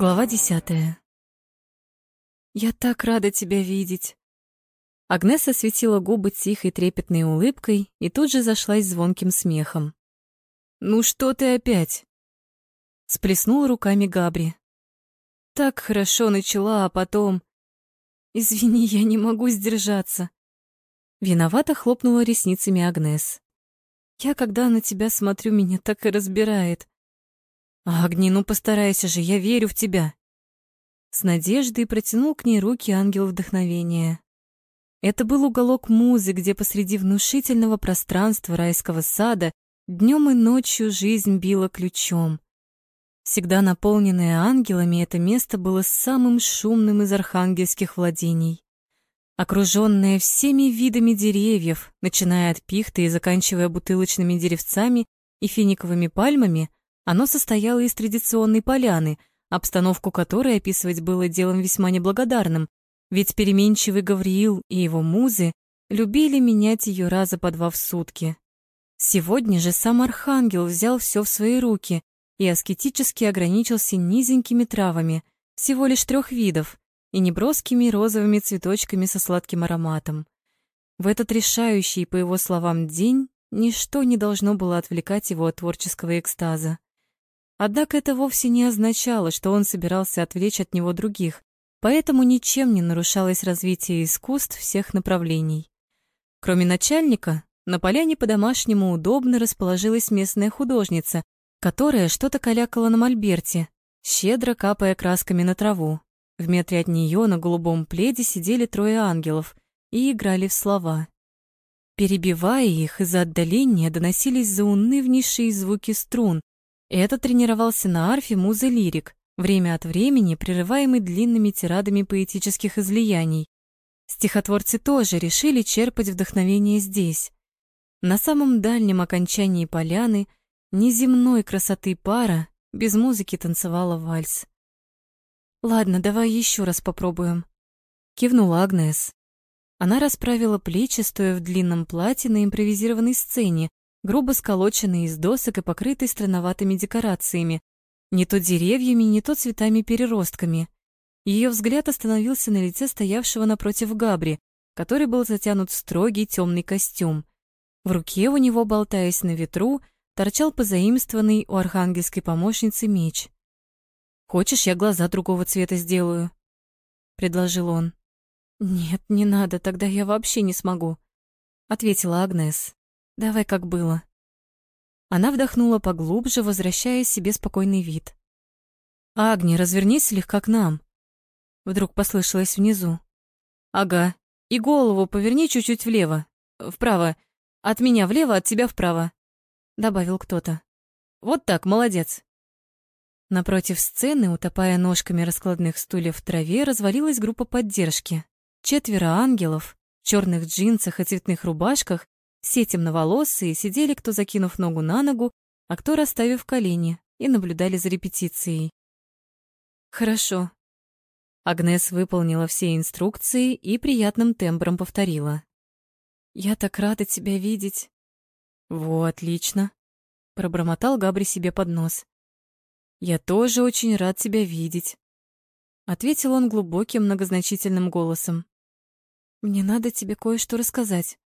Глава десятая. «Я так рада тебя видеть!» Агнеса светила губы тихой трепетной улыбкой и тут же зашлась звонким смехом. «Ну что ты опять?» Сплеснула руками Габри. «Так хорошо начала, а потом...» «Извини, я не могу сдержаться». Виновато хлопнула ресницами Агнес. «Я, когда на тебя смотрю, меня так и разбирает. «Агни, ну постарайся же, я верю в тебя!» С надеждой протянул к ней руки ангел вдохновения. Это был уголок музы, где посреди внушительного пространства райского сада днем и ночью жизнь била ключом. Всегда наполненное ангелами, это место было самым шумным из архангельских владений. Окруженное всеми видами деревьев, начиная от пихты и заканчивая бутылочными деревцами и финиковыми пальмами, оно состояло из традиционной поляны, обстановку которой описывать было делом весьма неблагодарным, ведь переменчивый Гавриил и его музы любили менять ее раза по два в сутки. Сегодня же сам Архангел взял все в свои руки и аскетически ограничился низенькими травами, всего лишь трех видов, и неброскими розовыми цветочками со сладким ароматом. В этот решающий, по его словам, день ничто не должно было отвлекать его от творческого экстаза. Однако это вовсе не означало, что он собирался отвлечь от него других, поэтому ничем не нарушалось развитие искусств всех направлений. Кроме начальника, на поляне по-домашнему удобно расположилась местная художница, которая что-то калякала на мольберте, щедро капая красками на траву. В метре от нее на голубом пледе сидели трое ангелов и играли в слова. Перебивая их, из-за отдаления доносились заунывнейшие звуки струн, это тренировался на арфе музы лирик, время от времени прерываемый длинными тирадами поэтических излияний. Стихотворцы тоже решили черпать вдохновение здесь. На самом дальнем окончании поляны неземной красоты пара без музыки танцевала вальс. «Ладно, давай еще раз попробуем», — кивнула Агнес. Она расправила плечи, стоя в длинном платье на импровизированной сцене, грубо сколоченный из досок и покрытый странноватыми декорациями, не то деревьями, не то цветами-переростками. Ее взгляд остановился на лице стоявшего напротив Габри, который был затянут в строгий темный костюм. В руке у него, болтаясь на ветру, торчал позаимствованный у архангельской помощницы меч. «Хочешь, я глаза другого цвета сделаю?» — предложил он. «Нет, не надо, тогда я вообще не смогу», — ответила Агнес. Давай как было. Она вдохнула поглубже, возвращая себе спокойный вид. Агни, развернись слегка к нам. Вдруг послышалось внизу. Ага. И голову поверни чуть-чуть влево. Вправо. От меня влево, от тебя вправо. Добавил кто-то. Вот так, молодец. Напротив сцены, утопая ножками раскладных стульев в траве, развалилась группа поддержки. Четверо ангелов в черных джинсах и цветных рубашках все темноволосые сидели, кто закинув ногу на ногу, а кто расставив колени, и наблюдали за репетицией. «Хорошо». Агнес выполнила все инструкции и приятным тембром повторила. «Я так рада тебя видеть». «Во, отлично», — пробормотал Габри себе под нос. «Я тоже очень рад тебя видеть», — ответил он глубоким многозначительным голосом. «Мне надо тебе кое-что рассказать»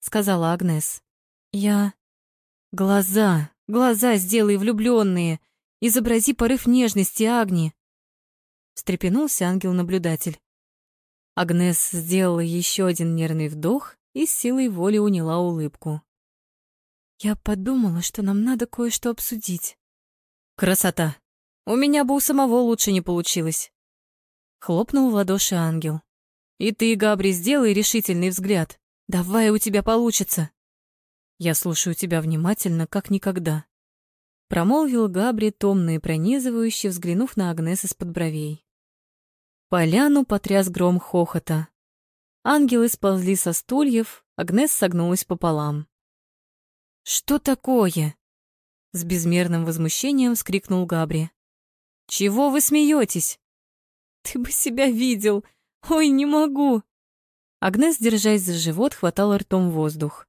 сказала Агнес. Я глаза, глаза сделай влюбленные, изобрази порыв нежности, Агни. встрепенулся ангел-наблюдатель. Агнес сделала еще один нервный вдох и с силой воли уняла улыбку. Я подумала, что нам надо кое-что обсудить. Красота. У меня бы у самого лучше не получилось. Хлопнул в ладоши ангел. И ты, Габри, сделай решительный взгляд. Давай, у тебя получится. Я слушаю тебя внимательно, как никогда. Промолвил Габри, томно и пронизывающе, взглянув на Агнес из-под бровей. Поляну потряс гром хохота. Ангелы сползли со стульев, Агнес согнулась пополам. «Что такое?» С безмерным возмущением вскрикнул Габри. «Чего вы смеетесь?» «Ты бы себя видел! Ой, не могу!» Агнес, держась за живот, хватала ртом воздух.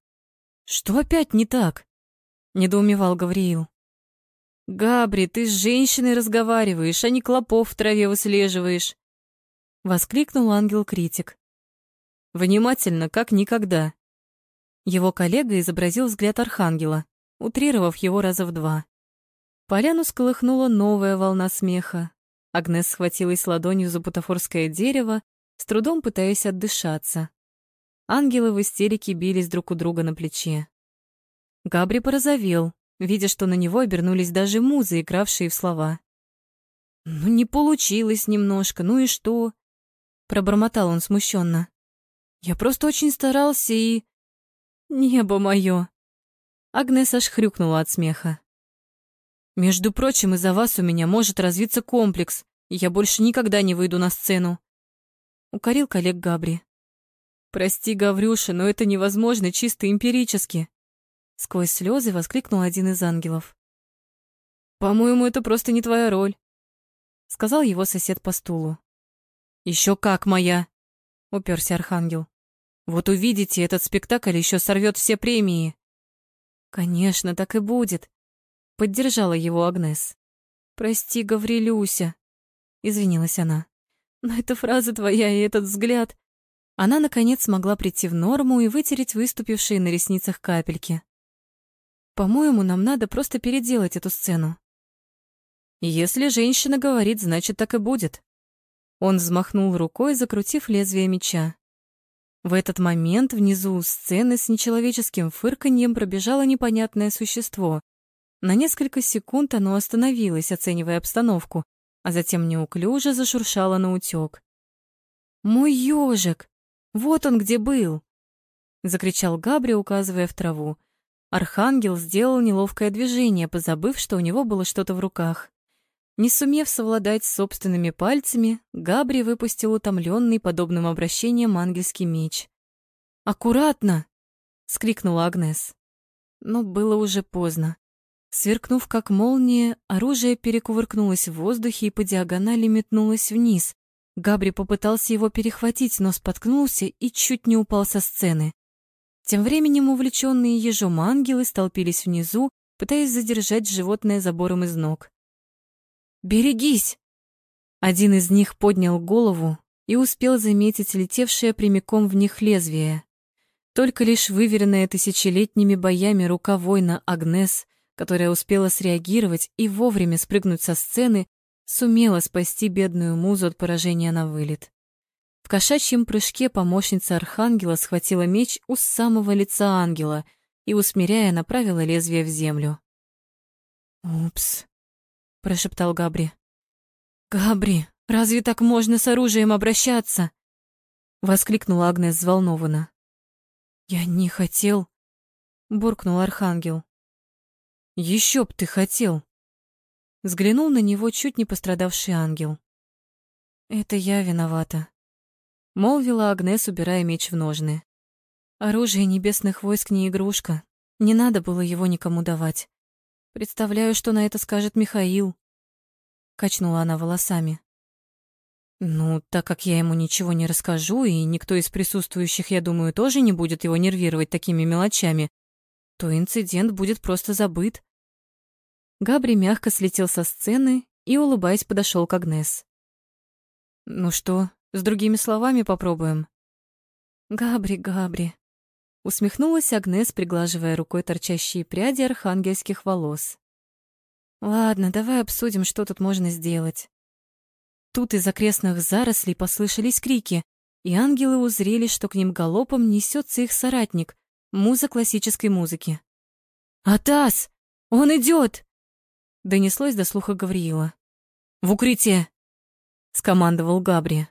«Что опять не так?» — недоумевал Гавриил. «Габри, ты с женщиной разговариваешь, а не клопов в траве выслеживаешь!» Воскликнул ангел-критик. «Внимательно, как никогда!» Его коллега изобразил взгляд архангела, утрировав его раза в два. Поляну сколыхнула новая волна смеха. Агнес схватилась ладонью за бутафорское дерево, с трудом пытаясь отдышаться. Ангелы в истерике бились друг у друга на плече. Габри порозовел, видя, что на него обернулись даже музы, игравшие в слова. «Ну, не получилось немножко, ну и что?» Пробормотал он смущенно. «Я просто очень старался и...» «Небо мое!» Агнес аж хрюкнула от смеха. «Между прочим, из-за вас у меня может развиться комплекс, и я больше никогда не выйду на сцену», — укорил коллег Габри. «Прости, Гаврюша, но это невозможно чисто эмпирически. Сквозь слезы воскликнул один из ангелов. «По-моему, это просто не твоя роль», — сказал его сосед по стулу. Еще как моя!» — уперся Архангел. «Вот увидите, этот спектакль еще сорвет все премии!» «Конечно, так и будет», — поддержала его Агнес. «Прости, Гаврилюся», — извинилась она. «Но эта фраза твоя и этот взгляд...» Она, наконец, смогла прийти в норму и вытереть выступившие на ресницах капельки. По-моему, нам надо просто переделать эту сцену. Если женщина говорит, значит, так и будет. Он взмахнул рукой, закрутив лезвие меча. В этот момент внизу сцены с нечеловеческим фырканьем пробежало непонятное существо. На несколько секунд оно остановилось, оценивая обстановку, а затем неуклюже зашуршало на утёк. «Мой ёжик! Вот он где был!» — закричал Габри, указывая в траву. Архангел сделал неловкое движение, позабыв, что у него было что-то в руках. Не сумев совладать с собственными пальцами, Габри выпустил утомленный подобным обращением ангельский меч. «Аккуратно!» — скрикнула Агнес. Но было уже поздно. Сверкнув как молния, оружие перекувыркнулось в воздухе и по диагонали метнулось вниз. Габри попытался его перехватить, но споткнулся и чуть не упал со сцены. Тем временем увлеченные ежом ангелы столпились внизу, пытаясь задержать животное забором из ног. «Берегись!» Один из них поднял голову и успел заметить летевшее прямиком в них лезвие. Только лишь выверенная тысячелетними боями рука воина Агнес, которая успела среагировать и вовремя спрыгнуть со сцены, сумела спасти бедную музу от поражения на вылет. В кошачьем прыжке помощница архангела схватила меч у самого лица ангела и, усмиряя, направила лезвие в землю. «Упс», — прошептал Габри. «Габри, разве так можно с оружием обращаться?» — воскликнула Агнес взволнованно. «Я не хотел», — буркнул архангел. «Еще б ты хотел!» Взглянул на него чуть не пострадавший ангел. «Это я виновата», — молвила Агнес, убирая меч в ножны. «Оружие небесных войск не игрушка. Не надо было его никому давать. Представляю, что на это скажет Михаил». Качнула она волосами. «Ну, так как я ему ничего не расскажу, и никто из присутствующих, я думаю, тоже не будет его нервировать такими мелочами, то инцидент будет просто забыт». Габри мягко слетел со сцены и, улыбаясь, подошел к Агнес. «Ну что, с другими словами попробуем. Габри, Габри. Усмехнулась Агнес, приглаживая рукой торчащие пряди архангельских волос. Ладно, давай обсудим, что тут можно сделать. Тут из окрестных зарослей послышались крики, и ангелы узрели, что к ним галопом несется их соратник, муза классической музыки. «Атас! Он идет! Донеслось до слуха Гавриила. «В укрытие!» — скомандовал Габри.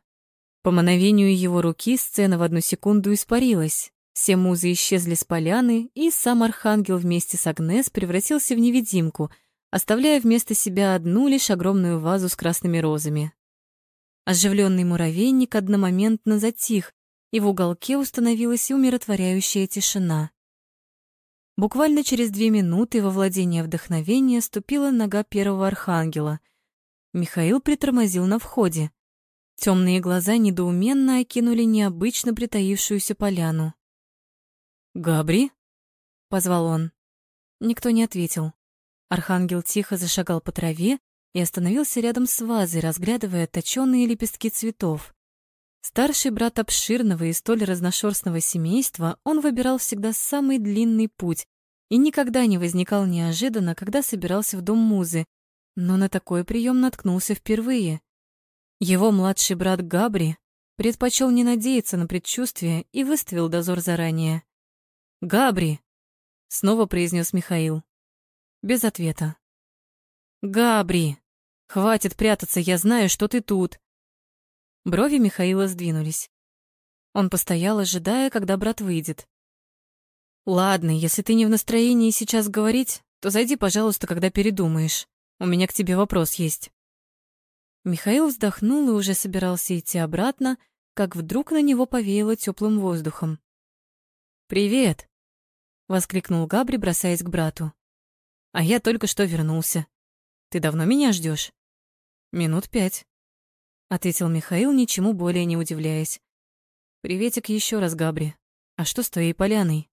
По мановению его руки сцена в одну секунду испарилась. Все музы исчезли с поляны, и сам Архангел вместе с Агнес превратился в невидимку, оставляя вместо себя одну лишь огромную вазу с красными розами. Оживленный муравейник одномоментно затих, и в уголке установилась умиротворяющая тишина. Буквально через две минуты во владение вдохновения ступила нога первого архангела. Михаил притормозил на входе. Темные глаза недоуменно окинули необычно притаившуюся поляну. «Габри?» — позвал он. Никто не ответил. Архангел тихо зашагал по траве и остановился рядом с вазой, разглядывая точёные лепестки цветов. Старший брат обширного и столь разношерстного семейства, он выбирал всегда самый длинный путь и никогда не возникал неожиданно, когда собирался в дом музы, но на такой прием наткнулся впервые. Его младший брат Габри предпочел не надеяться на предчувствие и выставил дозор заранее. «Габри!» — снова произнес Михаил. Без ответа. «Габри! Хватит прятаться, я знаю, что ты тут!» Брови Михаила сдвинулись. Он постоял, ожидая, когда брат выйдет. «Ладно, если ты не в настроении сейчас говорить, то зайди, пожалуйста, когда передумаешь. У меня к тебе вопрос есть». Михаил вздохнул и уже собирался идти обратно, как вдруг на него повеяло теплым воздухом. «Привет!» — воскликнул Габри, бросаясь к брату. «А я только что вернулся. Ты давно меня ждешь? «Минут пять», ответил Михаил, ничему более не удивляясь. Приветик еще раз, Габри. А что с твоей поляной?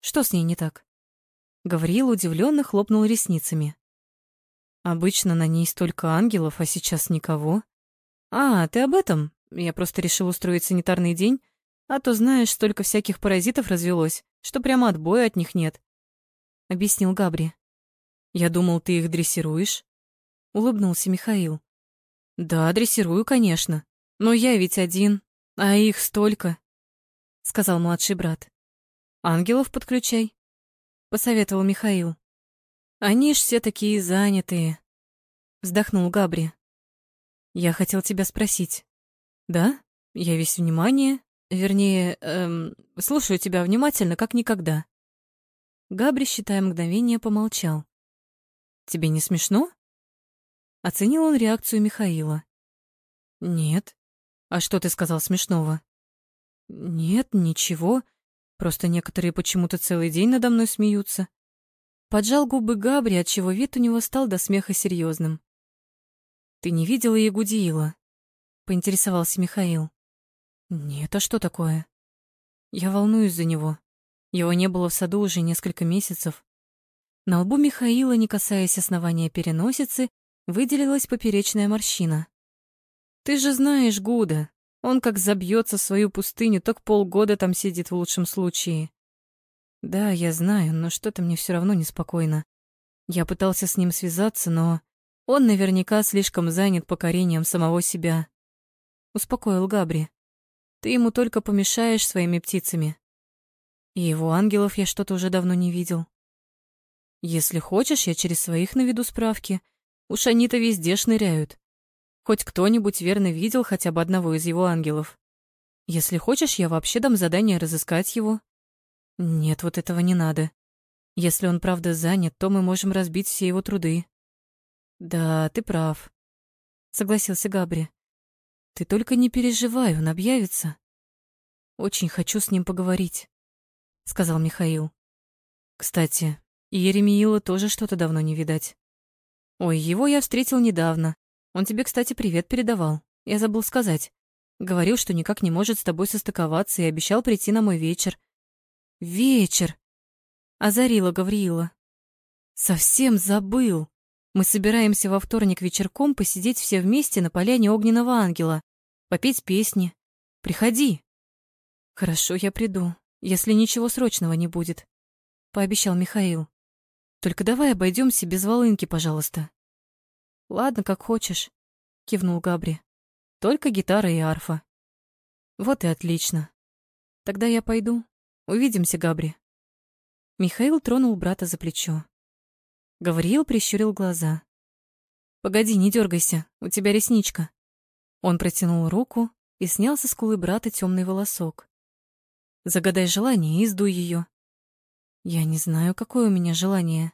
Что с ней не так? Гавриил удивленно хлопнул ресницами. Обычно на ней столько ангелов, а сейчас никого. А, ты об этом? Я просто решил устроить санитарный день, а то знаешь, столько всяких паразитов развелось, что прямо отбоя от них нет. Объяснил Габри. Я думал, ты их дрессируешь. Улыбнулся Михаил. Да, дрессирую, конечно. Но я ведь один, а их столько, сказал младший брат. Ангелов подключай, посоветовал Михаил. Они ж все такие занятые, вздохнул Габри. Я хотел тебя спросить. Да? Я весь внимание, вернее, эм, слушаю тебя внимательно, как никогда. Габри, считая мгновение, помолчал. Тебе не смешно? Оценил он реакцию Михаила. Нет. А что ты сказал смешного? Нет, ничего. Просто некоторые почему-то целый день надо мной смеются. Поджал губы Габри, отчего вид у него стал до смеха серьезным. Ты не видела Ягудиила? поинтересовался Михаил. Нет, а что такое? Я волнуюсь за него. Его не было в саду уже несколько месяцев. На лбу Михаила, не касаясь основания переносицы, выделилась поперечная морщина. Ты же знаешь Гуда. Он как забьется в свою пустыню, так полгода там сидит в лучшем случае. Да, я знаю, но что-то мне все равно неспокойно. Я пытался с ним связаться, но он наверняка слишком занят покорением самого себя. Успокоил Габри. Ты ему только помешаешь своими птицами. И его ангелов я что-то уже давно не видел. Если хочешь, я через своих наведу справки — Уж они-то везде шныряют. Хоть кто-нибудь верно видел хотя бы одного из его ангелов. Если хочешь, я вообще дам задание разыскать его. Нет, вот этого не надо. Если он правда занят, то мы можем разбить все его труды. Да, ты прав, согласился Габри. Ты только не переживай, он объявится. Очень хочу с ним поговорить, сказал Михаил. Кстати, Еремиила тоже что-то давно не видать. Ой, его я встретил недавно. Он тебе, кстати, привет передавал. Я забыл сказать. Говорил, что никак не может с тобой состыковаться и обещал прийти на мой вечер. Вечер! Озарила Гавриила. Совсем забыл. Мы собираемся во вторник вечерком посидеть все вместе на поляне огненного ангела, попеть песни. Приходи. Хорошо, я приду, если ничего срочного не будет, пообещал Михаил. Только давай обойдемся без волынки, пожалуйста. Ладно, как хочешь, кивнул Габри. Только гитара и арфа. Вот и отлично. Тогда я пойду. Увидимся, Габри. Михаил тронул брата за плечо. Гавриил прищурил глаза. Погоди, не дергайся, у тебя ресничка. Он протянул руку и снял со скулы брата темный волосок. Загадай желание и сдуй ее. Я не знаю, какое у меня желание.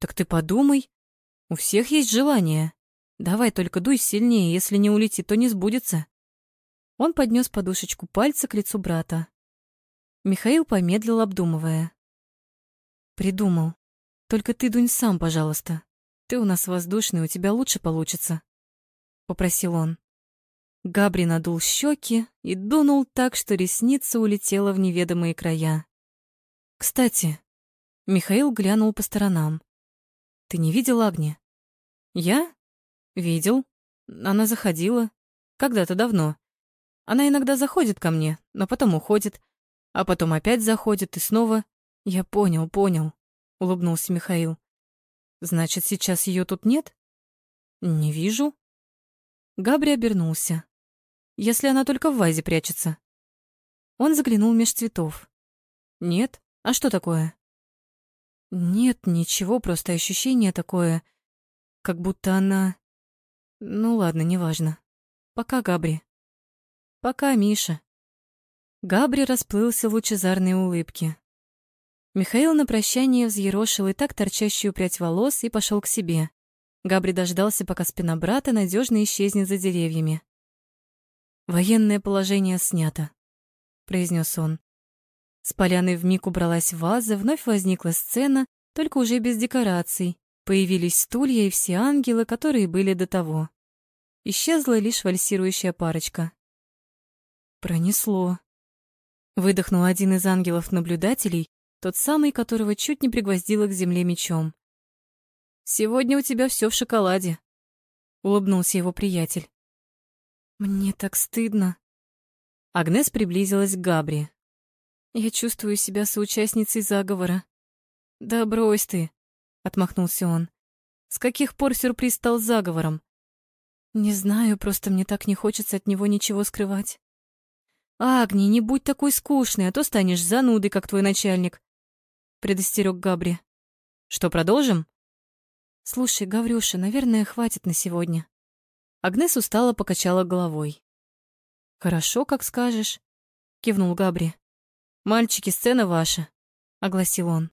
Так ты подумай. У всех есть желание. Давай только дуй сильнее, если не улетит, то не сбудется. Он поднес подушечку пальца к лицу брата. Михаил помедлил, обдумывая. Придумал. Только ты дунь сам, пожалуйста. Ты у нас воздушный, у тебя лучше получится, попросил он. Габри надул щеки и дунул так, что ресница улетела в неведомые края. Кстати, Михаил глянул по сторонам. Ты не видел Агни? Я? Видел. Она заходила. Когда-то давно. Она иногда заходит ко мне, но потом уходит, а потом опять заходит и снова... Я понял, понял, улыбнулся Михаил. Значит, сейчас ее тут нет? Не вижу. Габри обернулся. Если она только в вазе прячется. Он заглянул меж цветов. Нет? А что такое? Нет, ничего, просто ощущение такое, как будто она... Ну ладно, неважно. Пока, Габри. Пока, Миша. Габри расплылся в лучезарной улыбке. Михаил на прощание взъерошил и так торчащую прядь волос и пошел к себе. Габри дождался, пока спина брата надежно исчезнет за деревьями. «Военное положение снято», — произнес он. С поляны вмиг убралась ваза, вновь возникла сцена, только уже без декораций. Появились стулья и все ангелы, которые были до того. Исчезла лишь вальсирующая парочка. Пронесло. Выдохнул один из ангелов-наблюдателей, тот самый, которого чуть не пригвоздило к земле мечом. «Сегодня у тебя все в шоколаде», — улыбнулся его приятель. «Мне так стыдно». Агнес приблизилась к Габри. «Я чувствую себя соучастницей заговора». «Да брось ты», — отмахнулся он. «С каких пор сюрприз стал заговором?» «Не знаю, просто мне так не хочется от него ничего скрывать». «Агни, не будь такой скучной, а то станешь занудой, как твой начальник», — предостерег Габри. «Что, продолжим?» «Слушай, Гаврюша, наверное, хватит на сегодня». Агнес устало покачала головой. «Хорошо, как скажешь», — кивнул Габри. «Мальчики, сцена ваша», — огласил он.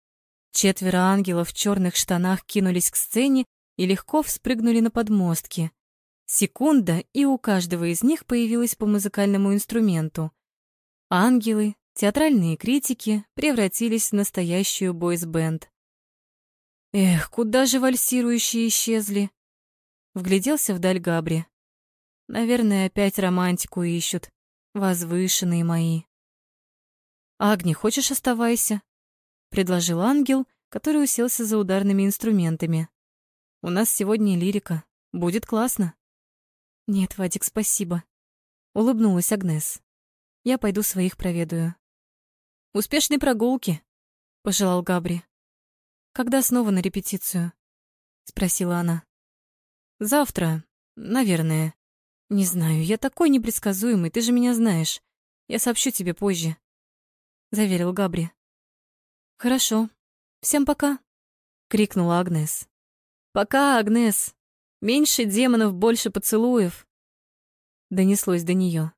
Четверо ангелов в черных штанах кинулись к сцене и легко вспрыгнули на подмостки. Секунда, и у каждого из них появилось по музыкальному инструменту. Ангелы, театральные критики превратились в настоящую бойс-бенд. Эх, куда же вальсирующие исчезли? Вгляделся вдаль Габри. Наверное, опять романтику ищут. Возвышенные мои. «Агни, хочешь оставайся?» — предложил ангел, который уселся за ударными инструментами. «У нас сегодня лирика. Будет классно». «Нет, Вадик, спасибо», — улыбнулась Агнес. «Я пойду своих проведаю». «Успешной прогулки», — пожелал Габри. «Когда снова на репетицию?» — спросила она. «Завтра, наверное. Не знаю, я такой непредсказуемый, ты же меня знаешь. Я сообщу тебе позже», — заверил Габри. «Хорошо. Всем пока», — крикнула Агнес. «Пока, Агнес!» Меньше демонов, больше поцелуев. Донеслось до нее.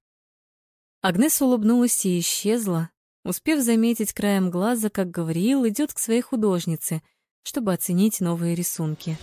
Агнес улыбнулась и исчезла, успев заметить краем глаза, как Гавриил идет к своей художнице, чтобы оценить новые рисунки.